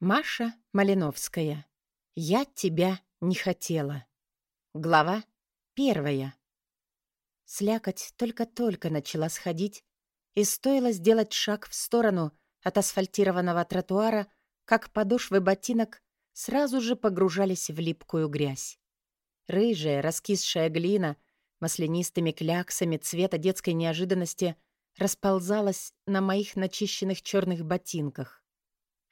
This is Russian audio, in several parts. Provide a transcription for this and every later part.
Маша Малиновская. Я тебя не хотела. Глава первая. Слякоть только-только начала сходить, и стоило сделать шаг в сторону от асфальтированного тротуара, как подошвы ботинок сразу же погружались в липкую грязь. Рыжая, раскисшая глина маслянистыми кляксами цвета детской неожиданности расползалась на моих начищенных черных ботинках.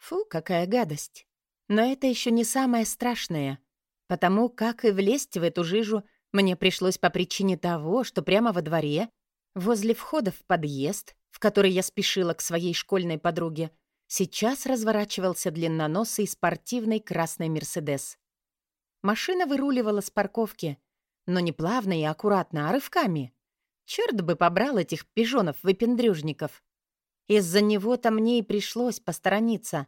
Фу, какая гадость. Но это еще не самое страшное, потому как и влезть в эту жижу мне пришлось по причине того, что прямо во дворе, возле входа в подъезд, в который я спешила к своей школьной подруге, сейчас разворачивался длинноносый спортивный красный «Мерседес». Машина выруливала с парковки, но не плавно и аккуратно, а рывками. Черт бы побрал этих пижонов-выпендрюжников. Из-за него-то мне и пришлось посторониться,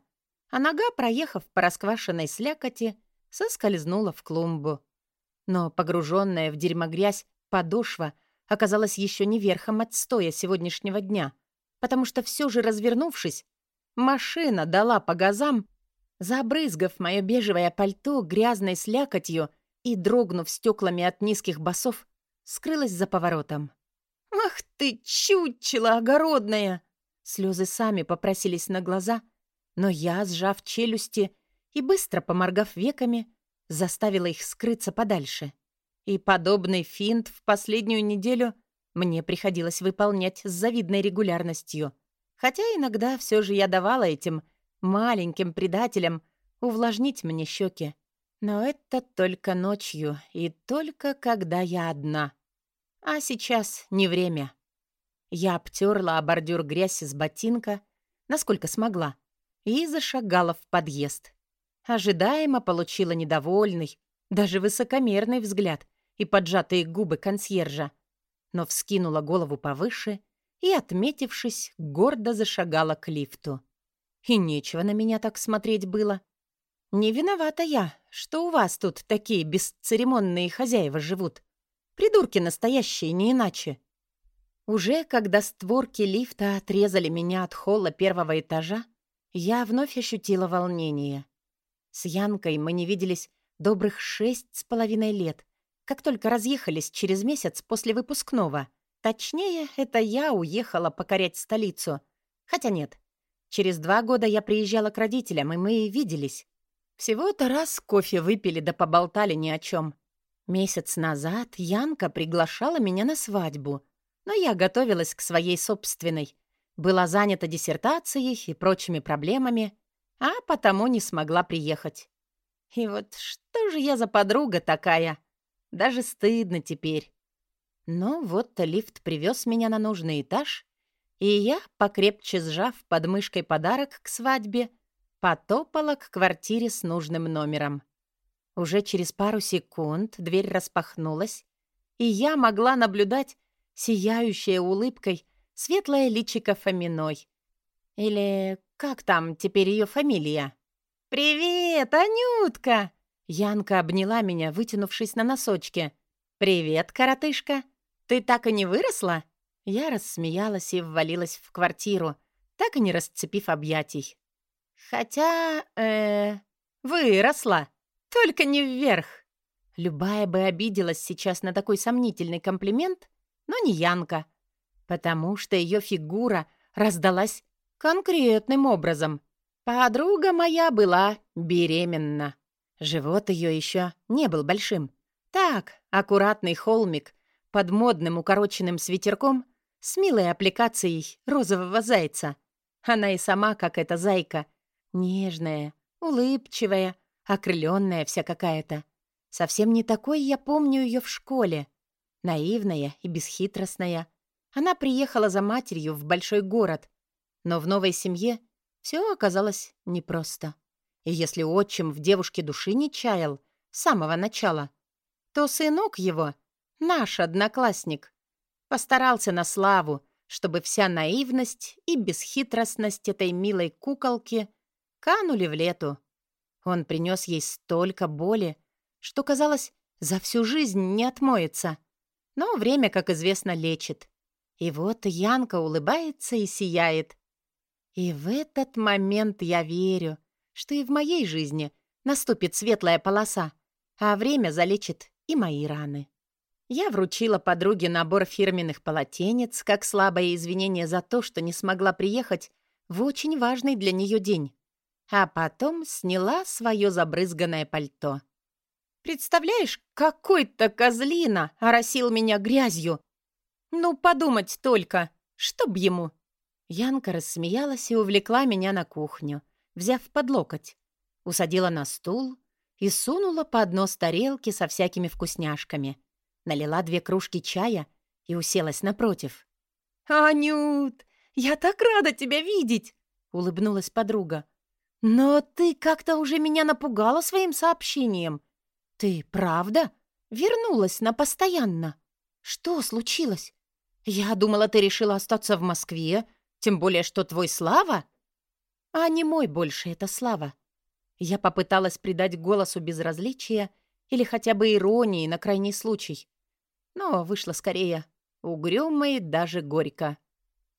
а нога, проехав по расквашенной слякоти, соскользнула в клумбу. Но погруженная в дерьмогрязь подошва оказалась еще не верхом отстоя сегодняшнего дня, потому что все же развернувшись, машина дала по газам, забрызгав мое бежевое пальто грязной слякотью и, дрогнув стеклами от низких басов, скрылась за поворотом. «Ах ты, чучело огородное!» Слезы сами попросились на глаза — но я, сжав челюсти и быстро поморгав веками, заставила их скрыться подальше. И подобный финт в последнюю неделю мне приходилось выполнять с завидной регулярностью. Хотя иногда все же я давала этим маленьким предателям увлажнить мне щеки. Но это только ночью и только когда я одна. А сейчас не время. Я обтерла о бордюр грязь из ботинка, насколько смогла, и зашагала в подъезд. Ожидаемо получила недовольный, даже высокомерный взгляд и поджатые губы консьержа, но вскинула голову повыше и, отметившись, гордо зашагала к лифту. И нечего на меня так смотреть было. Не виновата я, что у вас тут такие бесцеремонные хозяева живут. Придурки настоящие, не иначе. Уже когда створки лифта отрезали меня от холла первого этажа, я вновь ощутила волнение. С Янкой мы не виделись добрых шесть с половиной лет, как только разъехались через месяц после выпускного. Точнее, это я уехала покорять столицу. Хотя нет, через два года я приезжала к родителям, и мы виделись. Всего-то раз кофе выпили да поболтали ни о чем. Месяц назад Янка приглашала меня на свадьбу, но я готовилась к своей собственной — была занята диссертацией и прочими проблемами, а потому не смогла приехать. И вот что же я за подруга такая? Даже стыдно теперь. Но вот лифт привез меня на нужный этаж, и я, покрепче сжав под мышкой подарок к свадьбе, потопала к квартире с нужным номером. Уже через пару секунд дверь распахнулась, и я могла наблюдать сияющая улыбкой светлое личико Фоминой. Или как там теперь ее фамилия? «Привет, Анютка!» Янка обняла меня, вытянувшись на носочке. «Привет, коротышка! Ты так и не выросла?» Я рассмеялась и ввалилась в квартиру, так и не расцепив объятий. «Хотя... э выросла, только не вверх». Любая бы обиделась сейчас на такой сомнительный комплимент, но не Янка — потому что ее фигура раздалась конкретным образом. Подруга моя была беременна. Живот ее еще не был большим. Так, аккуратный холмик под модным укороченным свитерком с милой аппликацией розового зайца. Она и сама, как эта зайка, нежная, улыбчивая, окрыленная вся какая-то. Совсем не такой я помню ее в школе. Наивная и бесхитростная — она приехала за матерью в большой город, но в новой семье все оказалось непросто. И если отчим в девушке души не чаял с самого начала, то сынок его, наш одноклассник, постарался на славу, чтобы вся наивность и бесхитростность этой милой куколки канули в лету. Он принес ей столько боли, что, казалось, за всю жизнь не отмоется. Но время, как известно, лечит. И вот Янка улыбается и сияет. И в этот момент я верю, что и в моей жизни наступит светлая полоса, а время залечит и мои раны. Я вручила подруге набор фирменных полотенец, как слабое извинение за то, что не смогла приехать в очень важный для нее день, а потом сняла свое забрызганное пальто. «Представляешь, какой-то козлина оросил меня грязью! Ну, подумать только, чтоб ему!» Янка рассмеялась и увлекла меня на кухню, взяв под локоть, усадила на стул и сунула под нос тарелки со всякими вкусняшками, налила две кружки чая и уселась напротив. «Анют, я так рада тебя видеть!» — улыбнулась подруга. «Но ты как-то уже меня напугала своим сообщением. Ты правда вернулась на постоянно? Что случилось? Я думала, ты решила остаться в Москве, тем более, что твой Слава... А не мой больше это Слава. Я попыталась придать голосу безразличия или хотя бы иронии на крайний случай. Но вышло скорее угрюмо и даже горько.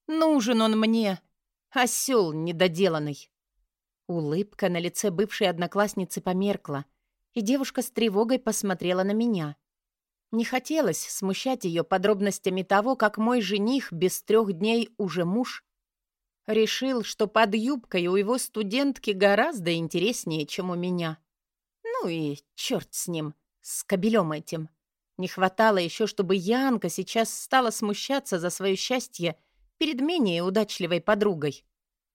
Нужен он мне, осел недоделанный. Улыбка на лице бывшей одноклассницы померкла, и девушка с тревогой посмотрела на меня. Не хотелось смущать ее подробностями того, как мой жених без трех дней уже муж решил, что под юбкой у его студентки гораздо интереснее, чем у меня. Ну и черт с ним, с кобелем этим. Не хватало еще, чтобы Янка сейчас стала смущаться за свое счастье перед менее удачливой подругой.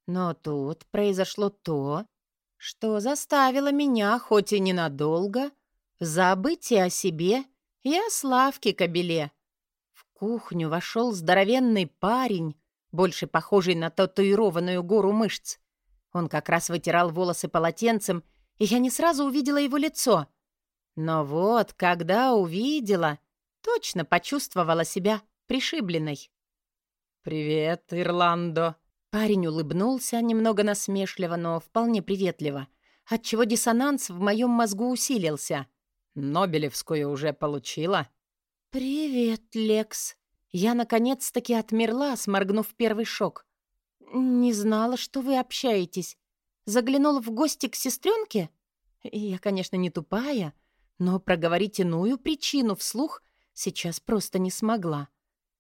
Но тут произошло то, что заставило меня, хоть и ненадолго, забыть и о себе, и о Славке Кобеле. В кухню вошел здоровенный парень, больше похожий на татуированную гору мышц. Он как раз вытирал волосы полотенцем, и я не сразу увидела его лицо. Но вот, когда увидела, точно почувствовала себя пришибленной. «Привет, Ирландо!» Парень улыбнулся немного насмешливо, но вполне приветливо, отчего диссонанс в моем мозгу усилился. «Нобелевскую уже получила?» «Привет, Лекс». Я наконец-таки отмерла, сморгнув первый шок. «Не знала, что вы общаетесь. Заглянула в гости к сестренке? Я, конечно, не тупая, но проговорить иную причину вслух сейчас просто не смогла.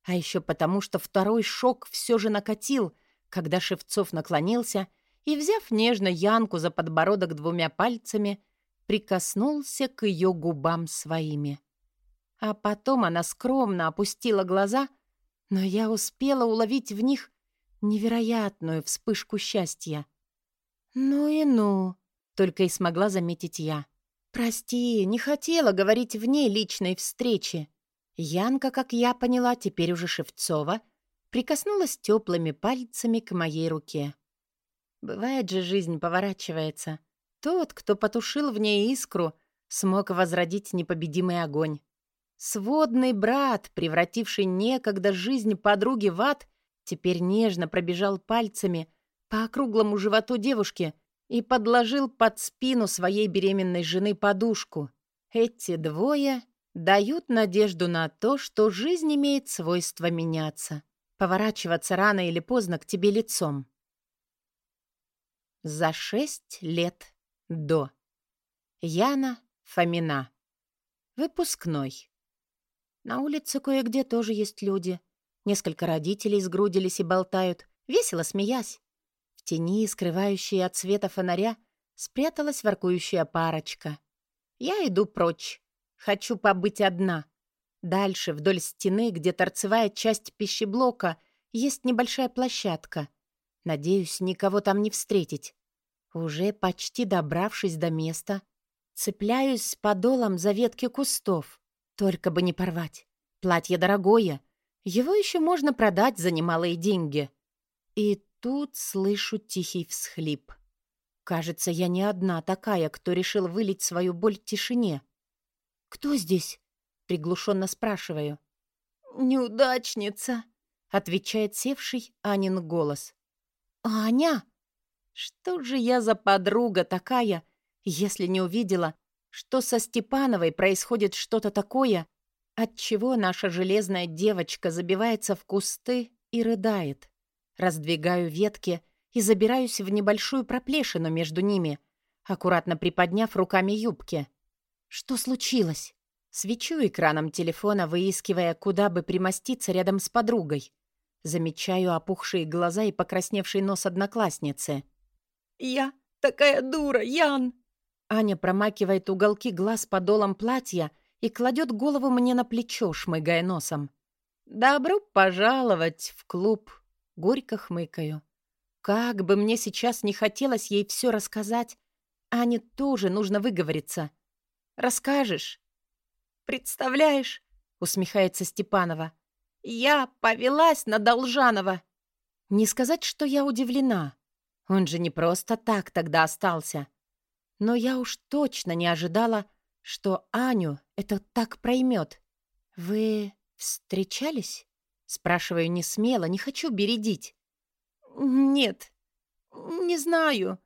А еще потому, что второй шок все же накатил — когда Шевцов наклонился и, взяв нежно Янку за подбородок двумя пальцами, прикоснулся к ее губам своими. А потом она скромно опустила глаза, но я успела уловить в них невероятную вспышку счастья. «Ну и ну», — только и смогла заметить я. «Прости, не хотела говорить в ней личной встречи. Янка, как я поняла, теперь уже Шевцова — прикоснулась теплыми пальцами к моей руке. Бывает же, жизнь поворачивается. Тот, кто потушил в ней искру, смог возродить непобедимый огонь. Сводный брат, превративший некогда жизнь подруги в ад, теперь нежно пробежал пальцами по округлому животу девушки и подложил под спину своей беременной жены подушку. Эти двое дают надежду на то, что жизнь имеет свойство меняться поворачиваться рано или поздно к тебе лицом. За шесть лет до. Яна Фомина. Выпускной. На улице кое-где тоже есть люди. Несколько родителей сгрудились и болтают, весело смеясь. В тени, скрывающей от света фонаря, спряталась воркующая парочка. Я иду прочь. Хочу побыть одна. Дальше, вдоль стены, где торцевая часть пищеблока, есть небольшая площадка. Надеюсь, никого там не встретить. Уже почти добравшись до места, цепляюсь подолом за ветки кустов. Только бы не порвать. Платье дорогое. Его еще можно продать за немалые деньги. И тут слышу тихий всхлип. Кажется, я не одна такая, кто решил вылить свою боль тишине. «Кто здесь?» Приглушенно спрашиваю. «Неудачница», — отвечает севший Анин голос. «Аня? Что же я за подруга такая, если не увидела, что со Степановой происходит что-то такое, от чего наша железная девочка забивается в кусты и рыдает? Раздвигаю ветки и забираюсь в небольшую проплешину между ними, аккуратно приподняв руками юбки. «Что случилось?» Свечу экраном телефона, выискивая, куда бы примоститься рядом с подругой. Замечаю опухшие глаза и покрасневший нос одноклассницы. «Я такая дура, Ян!» Аня промакивает уголки глаз подолом платья и кладет голову мне на плечо, шмыгая носом. «Добро пожаловать в клуб!» Горько хмыкаю. Как бы мне сейчас не хотелось ей все рассказать, Ане тоже нужно выговориться. «Расскажешь?» «Представляешь?» — усмехается Степанова. «Я повелась на Должанова!» Не сказать, что я удивлена. Он же не просто так тогда остался. Но я уж точно не ожидала, что Аню это так проймет. «Вы встречались?» Спрашиваю не смело, не хочу бередить. «Нет, не знаю.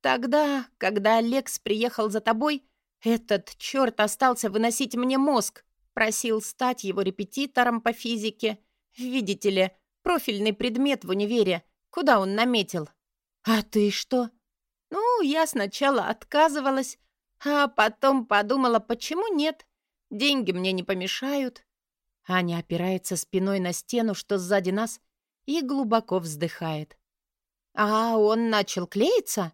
Тогда, когда Алекс приехал за тобой, этот черт остался выносить мне мозг. Просил стать его репетитором по физике. Видите ли, профильный предмет в универе. Куда он наметил? А ты что? Ну, я сначала отказывалась, а потом подумала, почему нет? Деньги мне не помешают. Аня опирается спиной на стену, что сзади нас, и глубоко вздыхает. «А он начал клеиться?»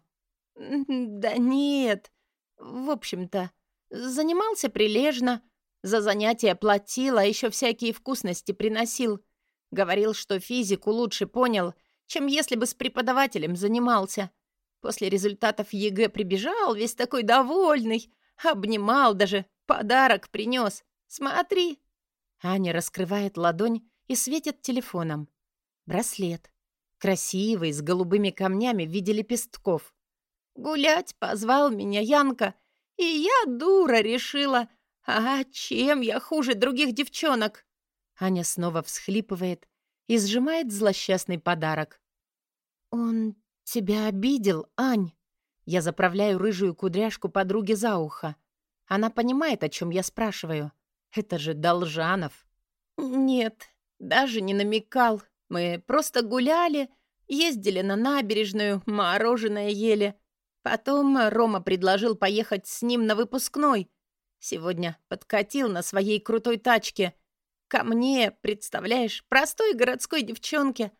«Да нет. В общем-то, занимался прилежно. За занятия платил, а еще всякие вкусности приносил. Говорил, что физику лучше понял, чем если бы с преподавателем занимался. После результатов ЕГЭ прибежал, весь такой довольный. Обнимал даже, подарок принес. Смотри, Аня раскрывает ладонь и светит телефоном. Браслет. Красивый, с голубыми камнями в виде лепестков. «Гулять позвал меня Янка, и я, дура, решила, а чем я хуже других девчонок?» Аня снова всхлипывает и сжимает злосчастный подарок. «Он тебя обидел, Ань?» Я заправляю рыжую кудряшку подруги за ухо. Она понимает, о чем я спрашиваю. Это же Должанов. Нет, даже не намекал. Мы просто гуляли, ездили на набережную, мороженое ели. Потом Рома предложил поехать с ним на выпускной. Сегодня подкатил на своей крутой тачке. Ко мне, представляешь, простой городской девчонке.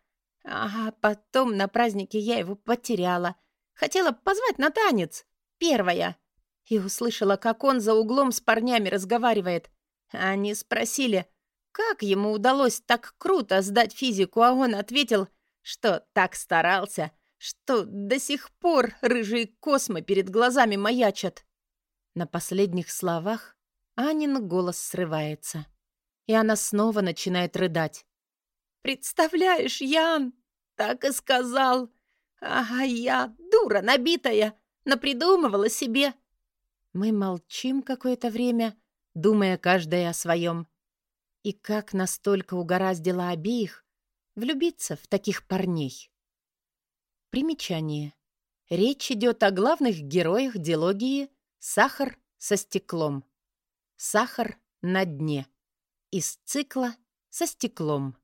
А потом на празднике я его потеряла. Хотела позвать на танец. Первая. И услышала, как он за углом с парнями разговаривает. Они спросили, как ему удалось так круто сдать физику, а он ответил, что так старался, что до сих пор рыжие космы перед глазами маячат. На последних словах Анин голос срывается, и она снова начинает рыдать. «Представляешь, Ян, так и сказал. Ага, я, дура набитая, напридумывала себе». Мы молчим какое-то время, думая каждая о своем. И как настолько угораздило обеих влюбиться в таких парней. Примечание. Речь идет о главных героях дилогии «Сахар со стеклом». «Сахар на дне» из цикла «Со стеклом».